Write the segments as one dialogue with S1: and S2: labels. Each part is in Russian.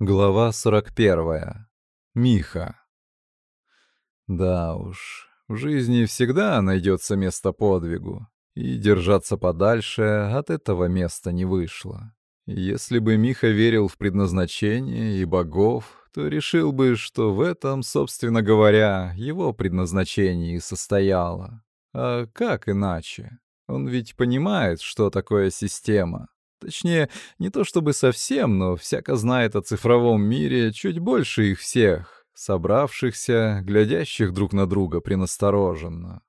S1: Глава 41. Миха. Да уж, в жизни всегда найдется место подвигу, и держаться подальше от этого места не вышло. Если бы Миха верил в предназначение и богов, то решил бы, что в этом, собственно говоря, его предназначение и состояло. А как иначе? Он ведь понимает, что такое система, Точнее, не то чтобы совсем, но всяко знает о цифровом мире чуть больше их всех, собравшихся, глядящих друг на друга принастороженно.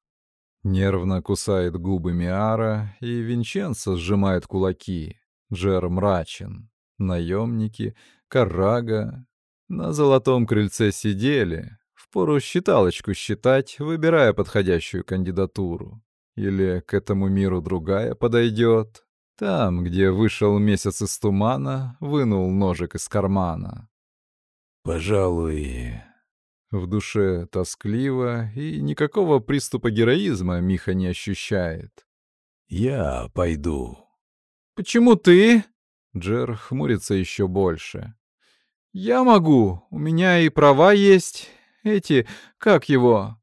S1: Нервно кусает губы Миара, и Винченцо сжимает кулаки. Джер мрачен. Наемники, Карага. На золотом крыльце сидели. Впору считалочку считать, выбирая подходящую кандидатуру. Или к этому миру другая подойдет, там, где вышел месяц из тумана, вынул ножик из кармана.
S2: «Пожалуй...»
S1: В душе тоскливо, и никакого приступа героизма Миха не ощущает.
S2: «Я пойду».
S1: «Почему ты?» Джер хмурится еще больше. «Я могу. У меня и права есть. Эти... как его?»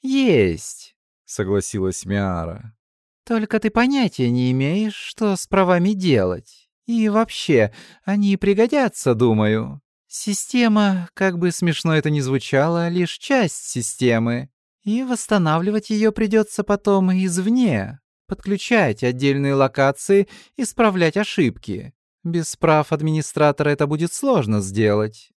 S3: «Есть», —
S1: согласилась Миара.
S3: Только ты понятия не имеешь, что с правами делать. И вообще, они пригодятся, думаю. Система, как бы смешно это ни звучало, лишь часть системы. И восстанавливать ее придется потом извне. Подключать отдельные локации, исправлять ошибки. Без прав администратора это будет сложно сделать.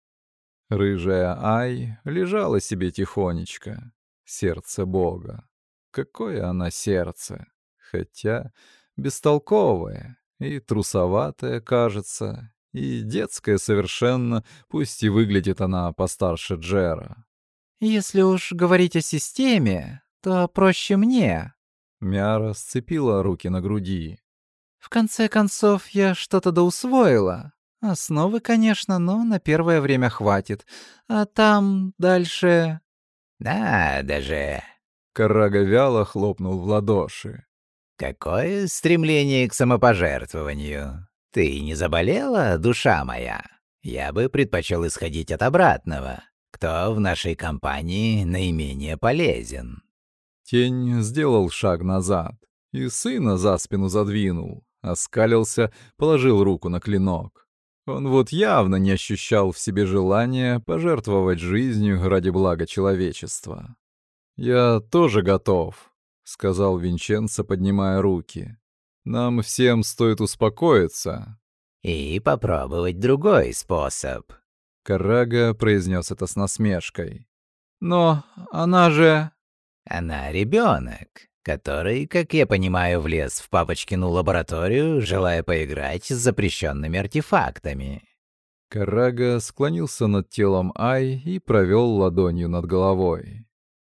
S1: Рыжая Ай лежала себе тихонечко. Сердце Бога. Какое она сердце! Хотя бестолковая и трусоватая, кажется, и детская совершенно, пусть и выглядит она постарше Джера.
S3: «Если уж говорить о системе, то проще мне».
S1: Мяра сцепила руки на груди.
S3: «В конце концов, я что-то доусвоила. Основы, конечно, но на первое время хватит. А там дальше...»
S4: «Надо же!»
S1: Карага вяло хлопнул в ладоши.
S4: Какое стремление к самопожертвованию. Ты не заболела, душа моя? Я бы предпочел исходить от обратного. Кто в нашей компании наименее полезен?
S1: Тень сделал шаг назад и сына за спину задвинул, оскалился, положил руку на клинок. Он вот явно не ощущал в себе желания пожертвовать жизнью ради блага человечества. «Я тоже готов», — сказал Винченцо, поднимая руки. «Нам всем стоит успокоиться».
S4: «И попробовать другой способ».
S1: Карага произнес это с насмешкой. «Но она же...»
S4: «Она ребенок, который, как я понимаю, влез в папочкину лабораторию, желая поиграть с запрещенными артефактами».
S1: Карага склонился над телом Ай и провел ладонью над головой.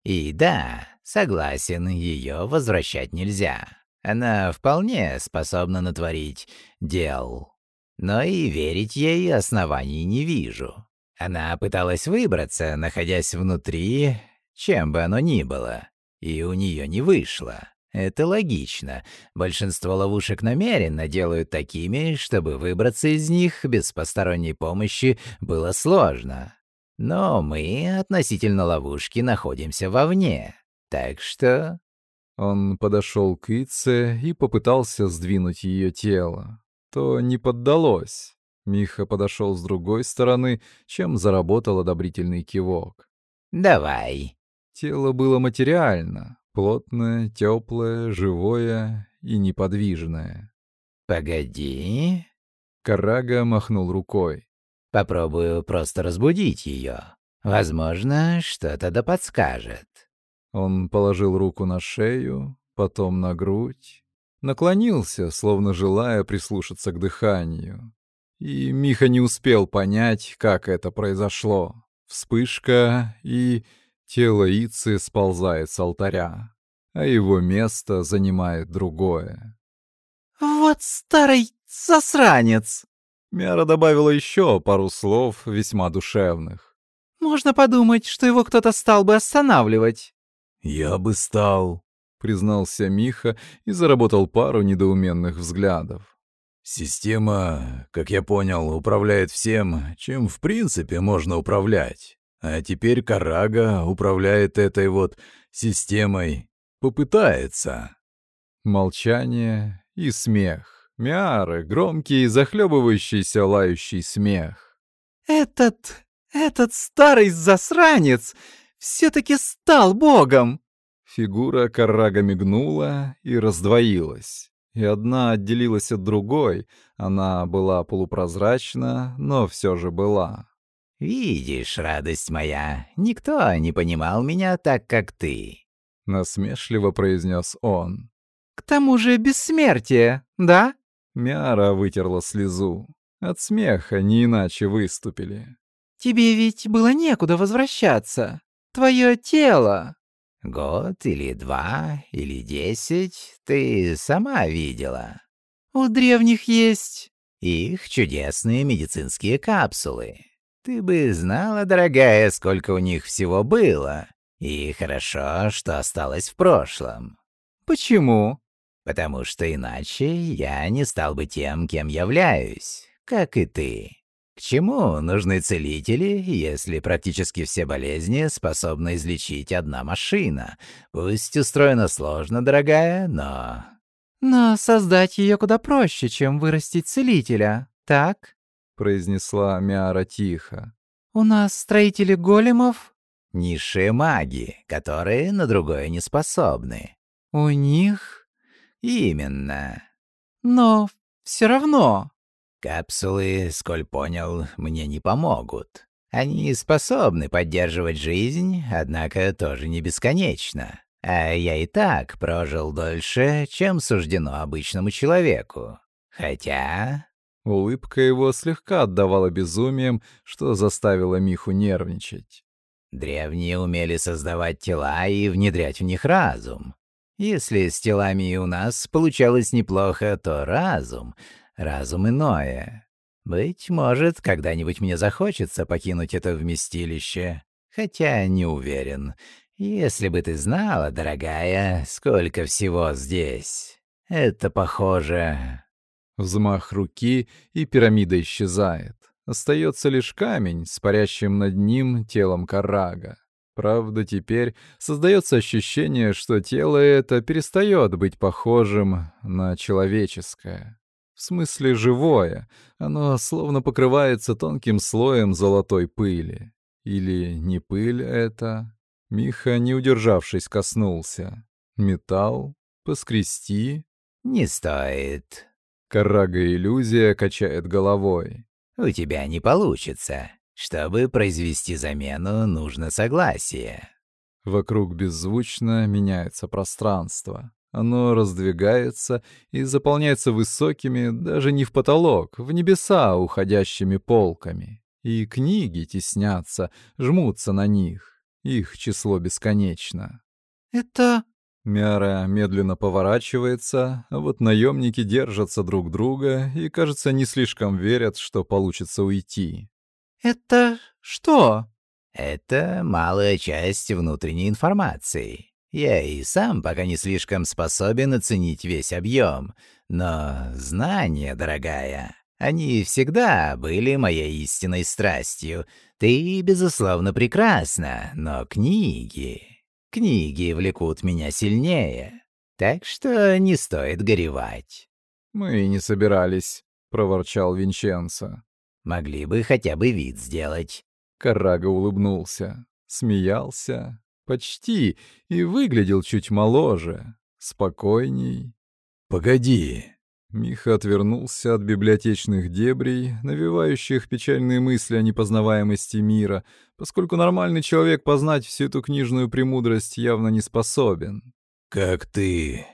S4: «И да, Согласен, ее возвращать нельзя. Она вполне способна натворить дел. Но и верить ей оснований не вижу. Она пыталась выбраться, находясь внутри, чем бы оно ни было, и у нее не вышло. Это логично. Большинство ловушек намеренно делают такими, чтобы выбраться из них без посторонней помощи было сложно. Но мы относительно ловушки находимся вовне. Так что...»
S1: Он подошел к Ице и попытался сдвинуть ее тело. То не поддалось. Миха подошел с другой стороны, чем заработал одобрительный кивок.
S4: «Давай».
S1: Тело было материально, плотное, теплое, живое и неподвижное.
S4: «Погоди».
S1: Карага махнул рукой.
S4: «Попробую просто разбудить ее. Возможно, что-то да подскажет».
S1: Он положил руку на шею, потом на грудь, наклонился, словно желая прислушаться к дыханию. И Миха не успел понять, как это произошло. Вспышка, и тело Ицы сползает с алтаря, а его место занимает другое.
S3: «Вот старый засранец!»
S1: Мяра добавила еще пару слов, весьма душевных.
S3: «Можно подумать, что его кто-то стал бы останавливать».
S2: «Я бы стал», —
S1: признался Миха и заработал пару недоуменных взглядов.
S2: Система, как я понял, управляет всем, чем в принципе можно управлять. А теперь Карага управляет этой вот системой. Попытается.
S1: Молчание и смех. Миары, громкий, захлебывающийся лающий смех.
S3: «Этот... этот старый засранец все-таки стал богом!»
S1: Фигура Карага мигнула и раздвоилась и одна отделилась от другой. Она была полупрозрачна, но все же была.
S4: «Видишь, радость моя, никто не понимал меня так, как ты», —
S1: насмешливо произнес он.
S3: «К тому же бессмертие, да?»
S1: Мяра вытерла слезу. От смеха не иначе выступили.
S3: «Тебе ведь было некуда возвращаться. Твое тело...»
S4: Год или два, или десять, ты сама видела.
S3: У древних есть...
S4: Их чудесные медицинские капсулы. Ты бы знала, дорогая, сколько у них всего было. И хорошо, что осталось в прошлом.
S3: Почему?
S4: Потому что иначе я не стал бы тем, кем являюсь, как и ты. К чему нужны целители, если практически все болезни способна излечить одна машина? Пусть устроена сложно, дорогая, но...
S3: Но создать ее куда проще, чем вырастить целителя, так?
S1: произнесла Миара тихо.
S3: У нас строители големов?
S4: Низшие маги, которые на другое не способны.
S3: У них?
S4: Именно.
S3: Но все равно.
S4: Капсулы, сколь понял, мне не помогут. Они способны поддерживать жизнь, однако тоже не бесконечно. А я и так прожил дольше, чем суждено обычному человеку. Хотя...
S1: Улыбка его слегка отдавала безумием, что заставило Миху нервничать.
S4: Древние умели создавать тела и внедрять в них разум. Если с телами и у нас получалось неплохо, то разум разум иное. Быть может, когда-нибудь мне захочется покинуть это вместилище, хотя не уверен. Если бы ты знала, дорогая, сколько всего здесь. Это похоже...
S1: Взмах руки, и пирамида исчезает. Остается лишь камень с парящим над ним телом Карага. Правда, теперь создается ощущение, что тело это перестает быть похожим на человеческое. В смысле живое. Оно словно покрывается тонким слоем золотой пыли. Или не пыль это? Миха, не удержавшись, коснулся. Металл? Поскрести?
S4: Не стоит.
S1: Карага-иллюзия качает головой.
S4: У тебя не получится. Чтобы произвести замену, нужно согласие.
S1: Вокруг беззвучно меняется пространство. Оно раздвигается и заполняется высокими, даже не в потолок, в небеса уходящими полками. И книги теснятся, жмутся на них. Их число бесконечно.
S3: «Это...»
S1: Мяра медленно поворачивается, а вот наемники держатся друг друга и, кажется, не слишком верят, что получится уйти.
S3: «Это что?»
S4: «Это малая часть внутренней информации. Я и сам пока не слишком способен оценить весь объем, но знания, дорогая, они всегда были моей истинной страстью. Ты, безусловно, прекрасна, но книги... Книги влекут меня сильнее, так что не стоит горевать».
S1: «Мы не собирались», — проворчал Винченцо.
S4: «Могли бы хотя бы вид сделать».
S1: Карага улыбнулся, смеялся, Почти, и выглядел чуть моложе, спокойней.
S2: «Погоди!»
S1: Миха отвернулся от библиотечных дебрей, навевающих печальные мысли о непознаваемости мира, поскольку нормальный человек познать всю эту книжную премудрость явно не способен.
S2: «Как ты...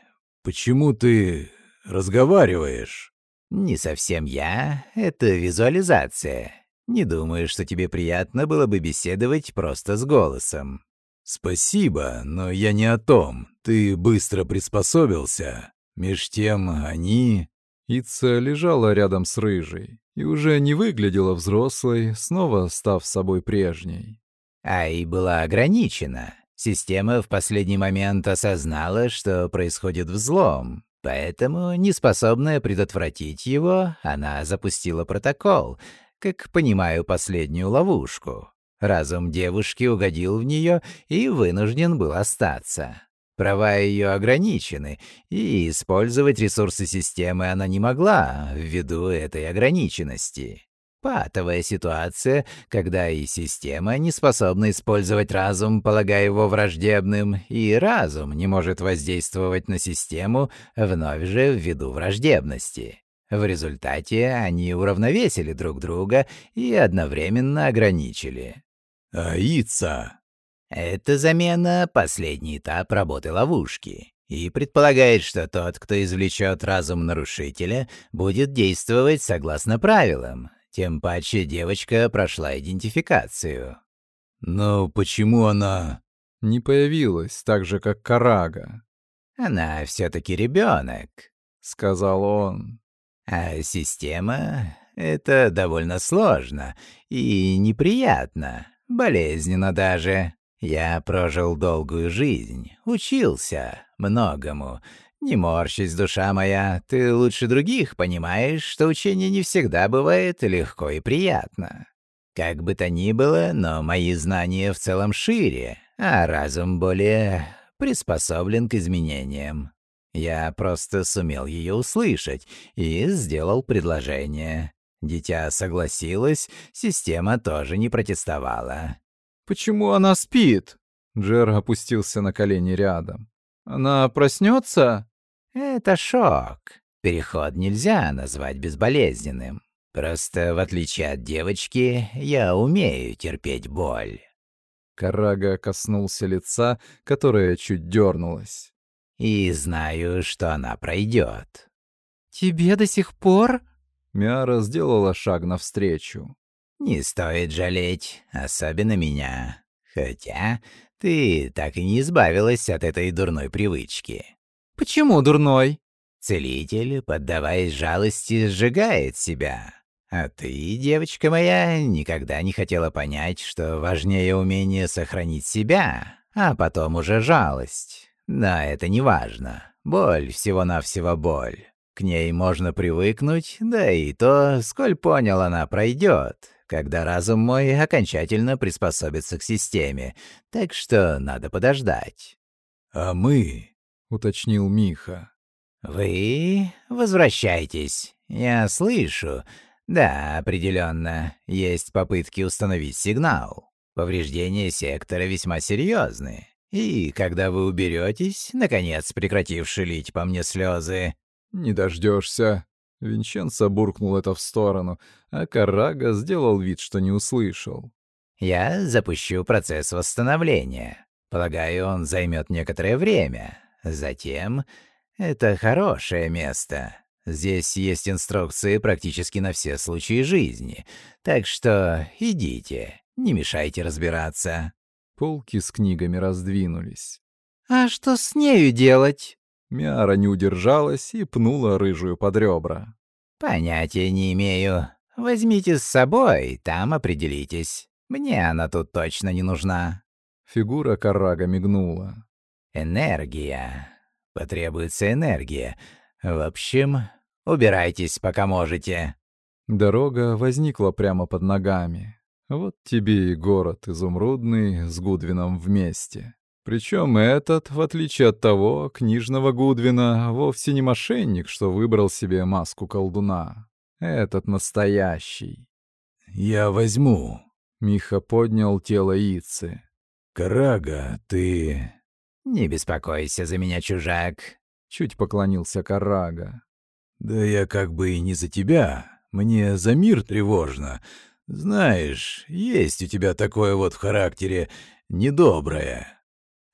S2: Почему ты разговариваешь?»
S4: «Не совсем я. Это визуализация. Не думаю, что тебе приятно было бы беседовать просто с голосом.
S2: «Спасибо, но я не о том. Ты быстро приспособился. Меж тем они...»
S1: Ица лежала рядом с Рыжей и уже не выглядела взрослой, снова став собой прежней.
S4: Ай была ограничена. Система в последний момент осознала, что происходит взлом. Поэтому, неспособная предотвратить его, она запустила протокол, как понимаю последнюю ловушку. Разум девушки угодил в нее и вынужден был остаться. Права ее ограничены, и использовать ресурсы системы она не могла ввиду этой ограниченности. Патовая ситуация, когда и система не способна использовать разум, полагая его враждебным, и разум не может воздействовать на систему, вновь же ввиду враждебности. В результате они уравновесили друг друга и одновременно ограничили.
S2: «Аица!»
S4: Эта замена — последний этап работы ловушки и предполагает, что тот, кто извлечет разум нарушителя, будет действовать согласно правилам, тем паче девочка прошла идентификацию.
S2: Но почему она
S1: не появилась так же, как Карага?
S4: Она все-таки ребенок,
S1: сказал он.
S4: А система — это довольно сложно и неприятно, болезненно даже. Я прожил долгую жизнь, учился многому, «Не морщись, душа моя, ты лучше других понимаешь, что учение не всегда бывает легко и приятно. Как бы то ни было, но мои знания в целом шире, а разум более приспособлен к изменениям. Я просто сумел ее услышать и сделал предложение. Дитя согласилось, система тоже не протестовала.
S1: «Почему она спит?» Джер опустился на колени рядом. «Она проснется?»
S4: Это шок. Переход нельзя назвать безболезненным. Просто, в отличие от девочки, я умею терпеть боль.
S1: Карага коснулся лица, которое чуть дернулось.
S4: И знаю, что она пройдет.
S3: «Тебе до сих пор?»
S1: Миара сделала шаг навстречу.
S4: «Не стоит жалеть, особенно меня. Хотя ты так и не избавилась от этой дурной привычки.
S3: «Почему дурной?»
S4: «Целитель, поддаваясь жалости, сжигает себя. А ты, девочка моя, никогда не хотела понять, что важнее умение сохранить себя, а потом уже жалость. Да, это не важно. Боль, всего-навсего боль. К ней можно привыкнуть, да и то, сколь понял, она пройдет, когда разум мой окончательно приспособится к системе, так что надо подождать.
S2: А мы —
S1: уточнил Миха.
S4: «Вы возвращайтесь. Я слышу. Да, определенно, есть попытки установить сигнал. Повреждения сектора весьма серьезные. И когда вы уберетесь, наконец прекративши лить по мне слезы,
S1: «Не дождешься. Винченцо буркнул это в сторону, а Карага сделал вид, что не услышал.
S4: «Я запущу процесс восстановления. Полагаю, он займет некоторое время. Затем, это хорошее место. Здесь есть инструкции практически на все случаи жизни. Так что идите, не мешайте разбираться.
S1: Полки с книгами раздвинулись.
S3: «А что с нею делать?»
S1: Миара не удержалась и пнула рыжую под ребра.
S4: «Понятия не имею. Возьмите с собой, там определитесь. Мне она тут точно не нужна».
S1: Фигура Карага мигнула.
S4: Энергия. Потребуется энергия. В общем, убирайтесь, пока можете.
S1: Дорога возникла прямо под ногами. Вот тебе и город изумрудный с Гудвином вместе. Причем этот, в отличие от того, книжного Гудвина, вовсе не мошенник, что выбрал себе маску колдуна. Этот настоящий.
S2: «Я возьму».
S1: Миха поднял тело Ицы.
S2: «Карага, ты...»
S4: «Не беспокойся за меня, чужак», —
S1: чуть поклонился Карага.
S2: «Да я как бы и не за тебя. Мне за мир тревожно. Знаешь, есть у тебя такое вот в характере недоброе».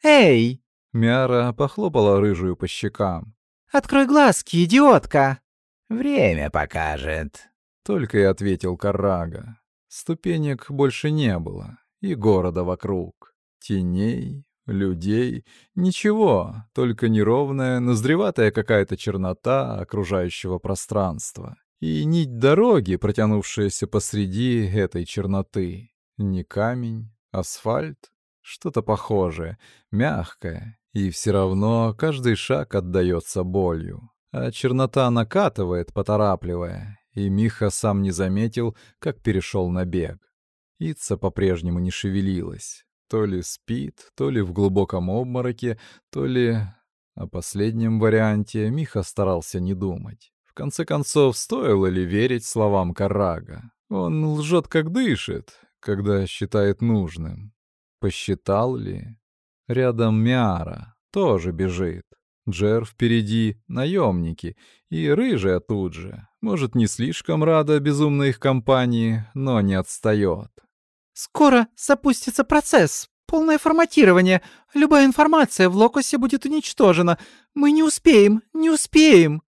S3: «Эй!»
S1: — Мяра похлопала рыжую по щекам.
S3: «Открой глазки, идиотка!»
S4: «Время покажет», —
S1: только и ответил Карага. Ступенек больше не было, и города вокруг. Теней, людей. Ничего, только неровная, наздреватая какая-то чернота окружающего пространства. И нить дороги, протянувшаяся посреди этой черноты. Не камень, асфальт, что-то похожее, мягкое, и все равно каждый шаг отдается болью. а чернота накатывает, поторапливая, и Миха сам не заметил, как перешел на бег. Ица по-прежнему не шевелилась. То ли спит, то ли в глубоком обмороке, то ли... О последнем варианте Миха старался не думать. Конце концов, стоило ли верить словам Карага? Он лжет, как дышит, когда считает нужным. Посчитал ли? Рядом Миара тоже бежит. Джер впереди, наемники, и рыжая тут же. Может, не слишком рада безумной их компании, но не отстает.
S3: «Скоро запустится процесс. Полное форматирование. Любая информация в локусе будет уничтожена. Мы не успеем, не успеем!»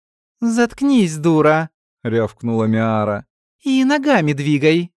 S3: «Заткнись, дура!» — рявкнула Миара. «И ногами двигай.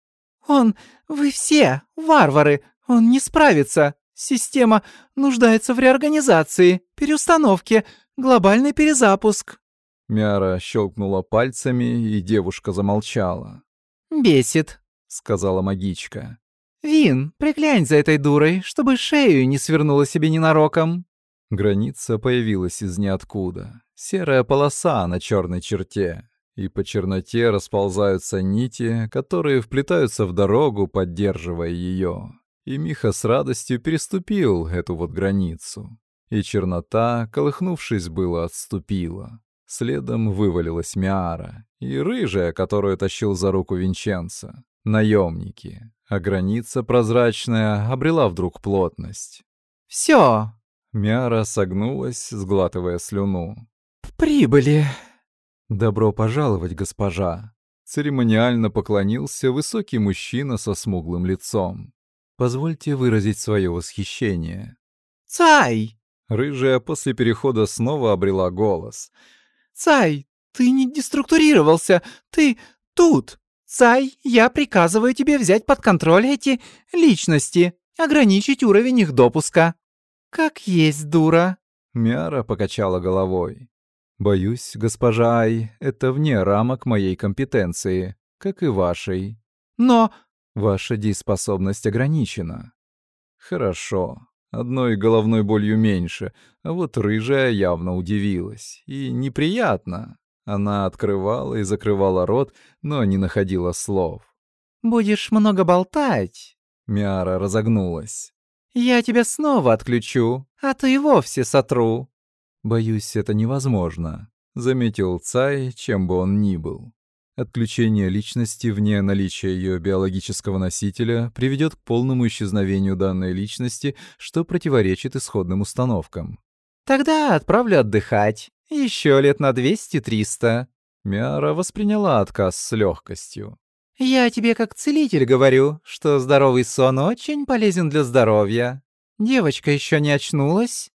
S3: Он... Вы все варвары. Он не справится. Система нуждается в реорганизации, переустановке, глобальный перезапуск».
S1: Мяра щелкнула пальцами, и девушка замолчала.
S3: «Бесит», — сказала магичка. «Вин, приглянь за этой дурой, чтобы шею не свернула себе ненароком».
S1: Граница появилась из ниоткуда. Серая полоса на черной черте. И по черноте расползаются нити, которые вплетаются в дорогу, поддерживая ее. И Миха с радостью переступил эту вот границу. И чернота, колыхнувшись было, отступила. Следом вывалилась Миара и рыжая, которую тащил за руку Винченца. Наемники. А граница прозрачная обрела вдруг плотность.
S3: «Всё!»
S1: Миара согнулась, сглатывая слюну.
S3: «Прибыли!»
S1: «Добро пожаловать, госпожа!» Церемониально поклонился высокий мужчина со смуглым лицом. Позвольте выразить свое восхищение.
S3: «Цай!»
S1: Рыжая после перехода снова обрела голос.
S3: «Цай, ты не деструктурировался, ты тут! Цай, я приказываю тебе взять под контроль эти личности, ограничить уровень их допуска». «Как есть, дура!»
S1: Мяра покачала головой. «Боюсь, госпожа Ай, это вне рамок моей компетенции, как и вашей».
S3: «Но
S1: Ваша дееспособность ограничена. Хорошо. Одной головной болью меньше, а вот рыжая явно удивилась. И неприятно. Она открывала и закрывала рот, но не находила слов.
S3: «Будешь много болтать?»
S1: Миара разогнулась.
S3: «Я тебя снова отключу, а то и вовсе сотру».
S1: «Боюсь, это невозможно», — заметил Цай, чем бы он ни был. Отключение личности вне наличия ее биологического носителя приведет к полному исчезновению данной личности, что противоречит исходным установкам.
S3: «Тогда отправлю отдыхать. Еще лет на 200-300».
S1: Миара восприняла отказ с легкостью.
S3: «Я тебе как целитель говорю, что здоровый сон очень полезен для здоровья. Девочка еще не очнулась?»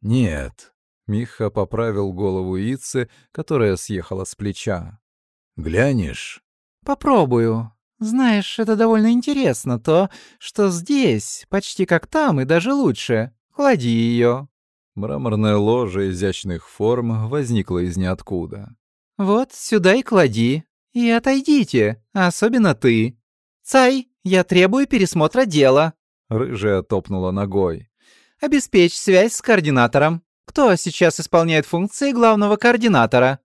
S1: «Нет». Миха поправил голову Ицы, которая съехала с плеча.
S2: Глянешь?
S3: Попробую. Знаешь, это довольно интересно, то, что здесь, почти как там и даже лучше. Клади ее.
S1: Мраморная ложа изящных форм возникла из ниоткуда.
S3: Вот сюда и клади. И отойдите, особенно ты. Цай, я требую пересмотра дела.
S1: Рыжая топнула ногой.
S3: Обеспечь связь с координатором. Кто сейчас исполняет функции главного координатора?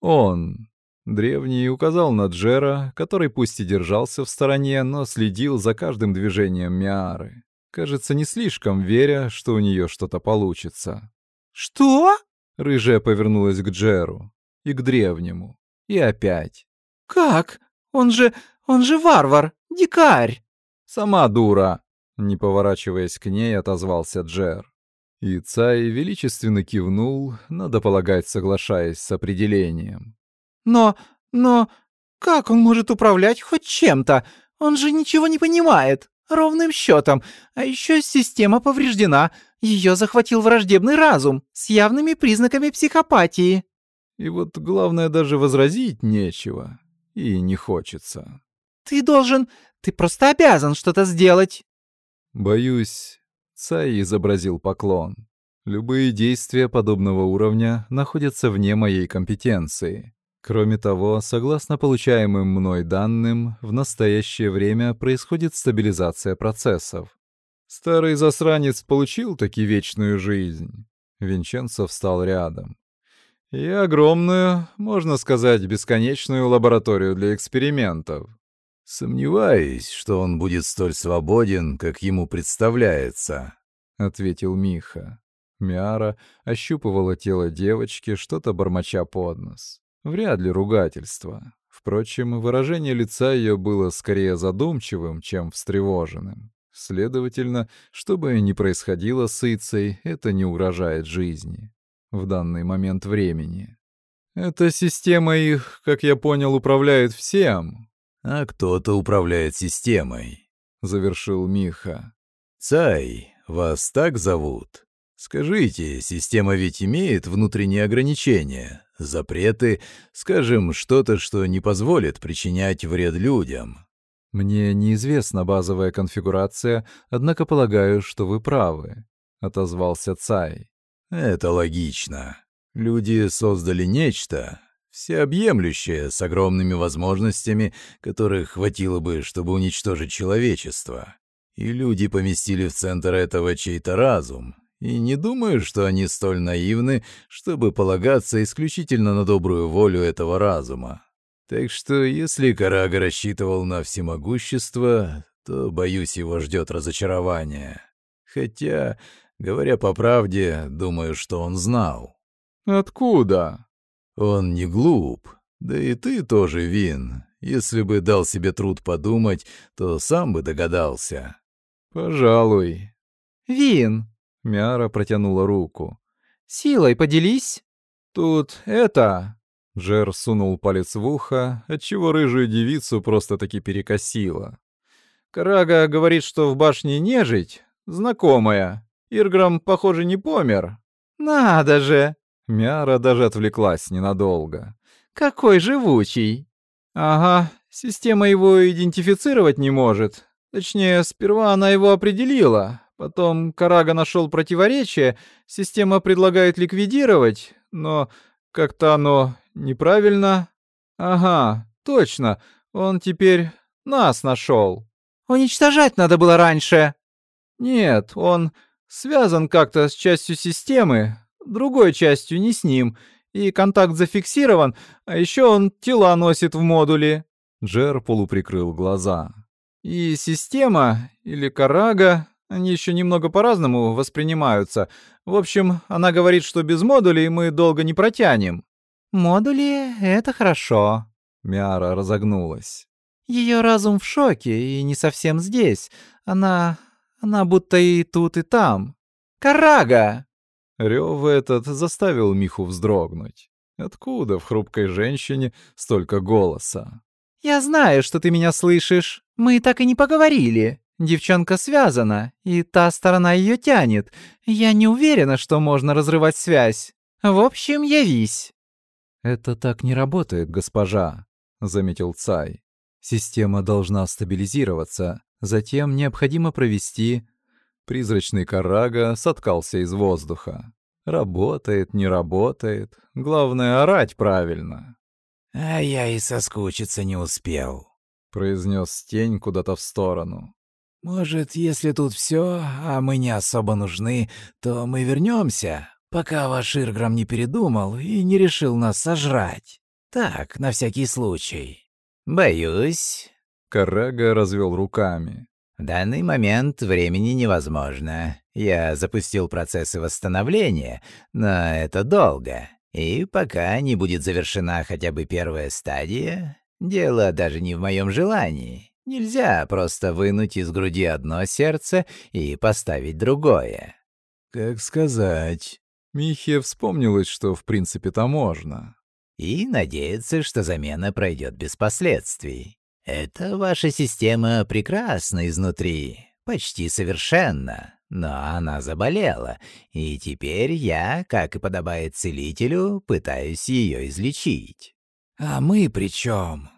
S1: Он. Древний указал на Джера, который пусть и держался в стороне, но следил за каждым движением Миары. Кажется, не слишком веря, что у нее что-то получится.
S3: «Что?»
S1: Рыжая повернулась к Джеру и к древнему. И опять.
S3: «Как? Он же... он же варвар! Дикарь!»
S1: «Сама дура!» Не поворачиваясь к ней, отозвался Джер. И Цай величественно кивнул, надо полагать, соглашаясь с определением.
S3: Но... но... Как он может управлять хоть чем-то? Он же ничего не понимает. Ровным счетом. А еще система повреждена. Ее захватил враждебный разум с явными признаками психопатии.
S1: И вот главное даже возразить нечего. И не хочется.
S3: Ты должен... Ты просто обязан что-то сделать.
S1: Боюсь... Цай изобразил поклон. Любые действия подобного уровня находятся вне моей компетенции. Кроме того, согласно получаемым мной данным, в настоящее время происходит стабилизация процессов. Старый засранец получил таки вечную жизнь. Винченцо встал рядом. И огромную, можно сказать, бесконечную лабораторию для экспериментов.
S2: «Сомневаюсь, что он будет столь свободен, как ему представляется», — ответил Миха.
S1: Миара ощупывала тело девочки, что-то бормоча под нос. Вряд ли ругательство. Впрочем, выражение лица ее было скорее задумчивым, чем встревоженным. Следовательно, что бы ни происходило с Ицей, это не угрожает жизни. В данный момент времени. Эта система их, как я понял, управляет всем.
S2: А кто-то управляет системой, — завершил Миха. Цай, вас так зовут? Скажите, система ведь имеет внутренние ограничения, запреты, скажем, что-то, что не позволит причинять вред людям.
S1: Мне неизвестна базовая конфигурация, однако полагаю, что вы правы, отозвался Цай.
S2: Это логично. Люди создали нечто, всеобъемлющее, с огромными возможностями, которых хватило бы, чтобы уничтожить человечество. И люди поместили в центр этого чей-то разум. И не думаю, что они столь наивны, чтобы полагаться исключительно на добрую волю этого разума. Так что если Карага рассчитывал на всемогущество, то, боюсь, его ждет разочарование. Хотя, говоря по правде, думаю, что он знал.
S1: «Откуда?»
S2: Он не глуп, да и ты тоже, Вин. Если бы дал себе труд подумать, то сам бы догадался.
S1: Пожалуй.
S3: Вин.
S1: Мяра протянула руку.
S3: Силой поделись.
S1: Тут это... Джер сунул палец в ухо, отчего рыжую девицу просто-таки перекосило. Карага говорит, что в башне нежить, знакомая. Ирграм, похоже, не помер.
S3: Надо же!
S1: Мяра даже отвлеклась ненадолго.
S3: «Какой живучий!»
S1: «Ага, система его идентифицировать не может. Точнее, сперва она его определила, потом Карага нашел противоречие, система предлагает ликвидировать, но как-то оно неправильно. Ага, точно, он теперь нас нашел.
S3: Уничтожать надо было раньше.
S1: Нет, он связан как-то с частью системы, другой частью, не с ним. И контакт зафиксирован, а еще он тела носит в модуле». Джер полуприкрыл глаза. «И система, или Карага, они еще немного по-разному воспринимаются. В общем, она говорит, что без модулей мы долго не протянем».
S3: «Модули — это хорошо», —
S1: Миара разогнулась.
S3: Ее разум в шоке и не совсем здесь. Она... она будто и тут, и там. «Карага!»
S1: Рев этот заставил Миху вздрогнуть. Откуда в хрупкой женщине столько голоса?
S3: «Я знаю, что ты меня слышишь. Мы так и не поговорили. Девчонка связана, и та сторона ее тянет. Я не уверена, что можно разрывать связь. В общем, явись».
S1: «Это так не работает, госпожа», — заметил Цай. «Система должна стабилизироваться. Затем необходимо провести Призрачный карага соткался из воздуха. Работает, не работает. Главное, орать правильно.
S4: «А я и соскучиться не успел», —
S1: произнес тень куда-то в сторону.
S4: «Может, если тут все, а мы не особо нужны, то мы вернемся, пока ваш Ирграм не передумал и не решил нас сожрать. Так, на всякий случай. Боюсь...»
S1: Карага развел руками.
S4: В данный момент времени невозможно. Я запустил процессы восстановления, но это долго. И пока не будет завершена хотя бы первая стадия, дело даже не в моем желании. Нельзя просто вынуть из груди одно сердце и поставить другое.
S2: Как сказать?
S1: Михе вспомнилось, что в принципе-то можно.
S4: И надеяться, что замена пройдет без последствий. Это ваша система прекрасна изнутри, почти совершенна, но она заболела, и теперь я, как и подобает целителю, пытаюсь ее излечить. А мы при чем?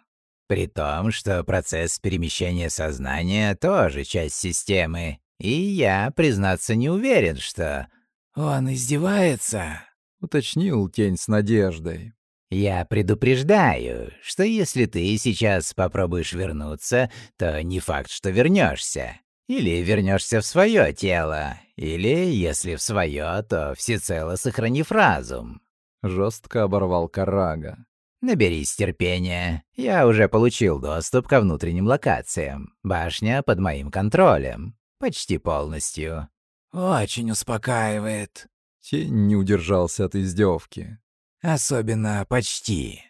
S4: При том, что процесс перемещения сознания тоже часть системы, и я, признаться, не уверен, что... «Он издевается?»
S1: — уточнил тень с надеждой.
S4: Я предупреждаю, что если ты сейчас попробуешь вернуться, то не факт, что вернешься. Или вернешься в свое тело, или, если в свое, то всецело сохранив разум.
S1: — жестко оборвал Карага.
S4: «Наберись терпения. Я уже получил доступ ко внутренним локациям. Башня под моим контролем. Почти полностью».
S2: «Очень успокаивает».
S1: Тень не удержался от издевки.
S2: «Особенно почти».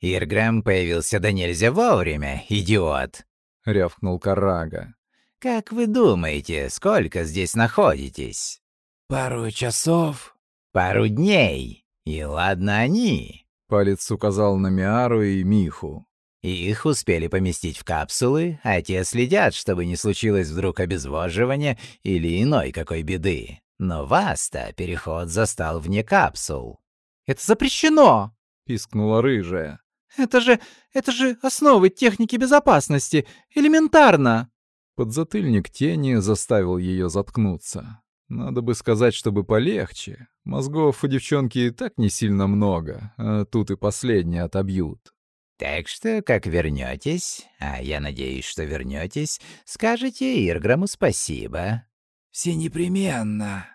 S4: «Ирграм появился да нельзя вовремя, идиот!»
S1: — рявкнул Карага.
S4: «Как вы думаете, сколько здесь находитесь?»
S2: «Пару часов».
S4: «Пару дней. И ладно они».
S1: Палец указал на Миару и Миху.
S4: Их успели поместить в капсулы, а те следят, чтобы не случилось вдруг обезвоживания или иной какой беды. Но вас-то переход застал вне капсул.
S3: «Это запрещено!»
S1: — пискнула рыжая.
S3: «Это же... это же основы техники безопасности! Элементарно!»
S1: Подзатыльник тени заставил ее заткнуться. Надо бы сказать, чтобы полегче. Мозгов у девчонки и так не сильно много, а тут и последние отобьют.
S4: Так что, как вернетесь, а я надеюсь, что вернетесь, скажете Ирграму спасибо.
S2: Все непременно.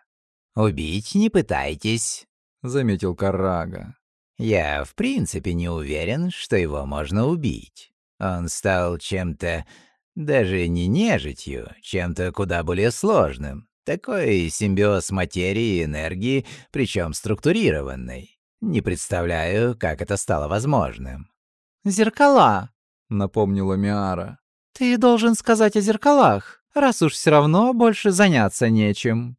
S4: Убить не пытайтесь,
S1: заметил Карага.
S4: Я в принципе не уверен, что его можно убить. Он стал чем-то даже не нежитью, чем-то куда более сложным. Такой симбиоз материи и энергии, причем структурированный. Не представляю, как это стало возможным.
S3: «Зеркала», —
S1: напомнила Миара.
S3: «Ты должен сказать о зеркалах, раз уж все равно больше заняться нечем».